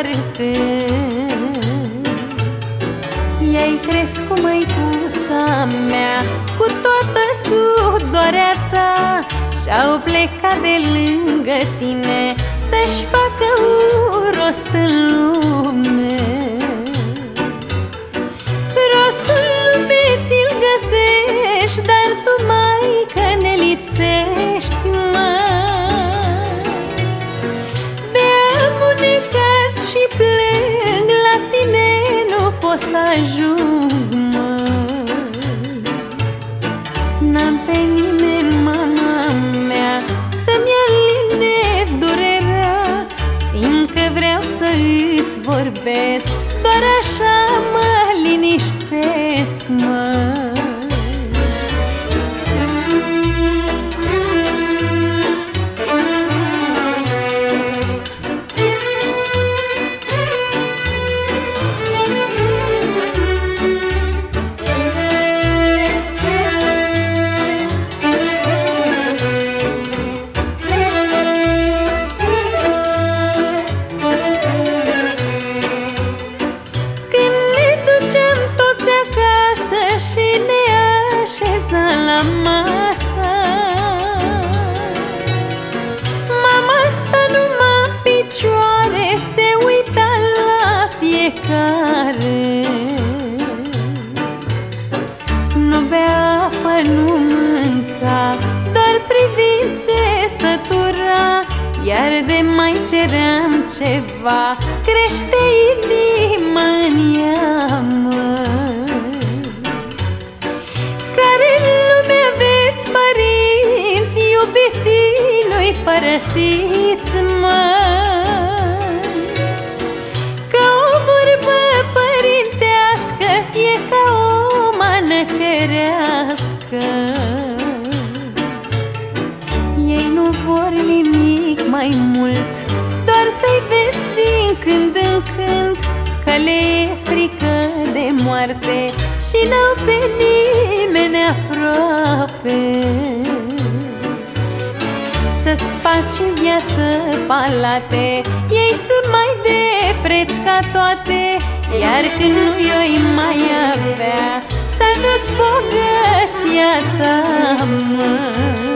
arpe Ei crescu măicuța mea Cu toată sudoarea ta. Și-au plecat de lângă tine Să-și facă un rost în lume. Rostul lumii ți-l găsești Dar tu, maică, ne lipsești. Să ajung, mă N-am pe nimeni, mama mea Să-mi aline durerea. Simt că vreau să îți vorbesc Doar așa mă liniștesc, mă la masă. Mama sta numai în picioare Se uita la fiecare. Nu bea apă, nu mânca Doar privind se sătura. Iar de mai ceream ceva Crește inima în ea, Iubiții nu-i părăsiți, mă Ca o vorbă părintească E ca o mană cerească. Ei nu vor nimic mai mult Doar să-i vezi din când în când Că le e frică de moarte Și n-au pe nimeni aproape să-ți faci în viață palate Ei sunt mai de preț ca toate Iar când nu i mai avea S-a dus bogăția ta, mă.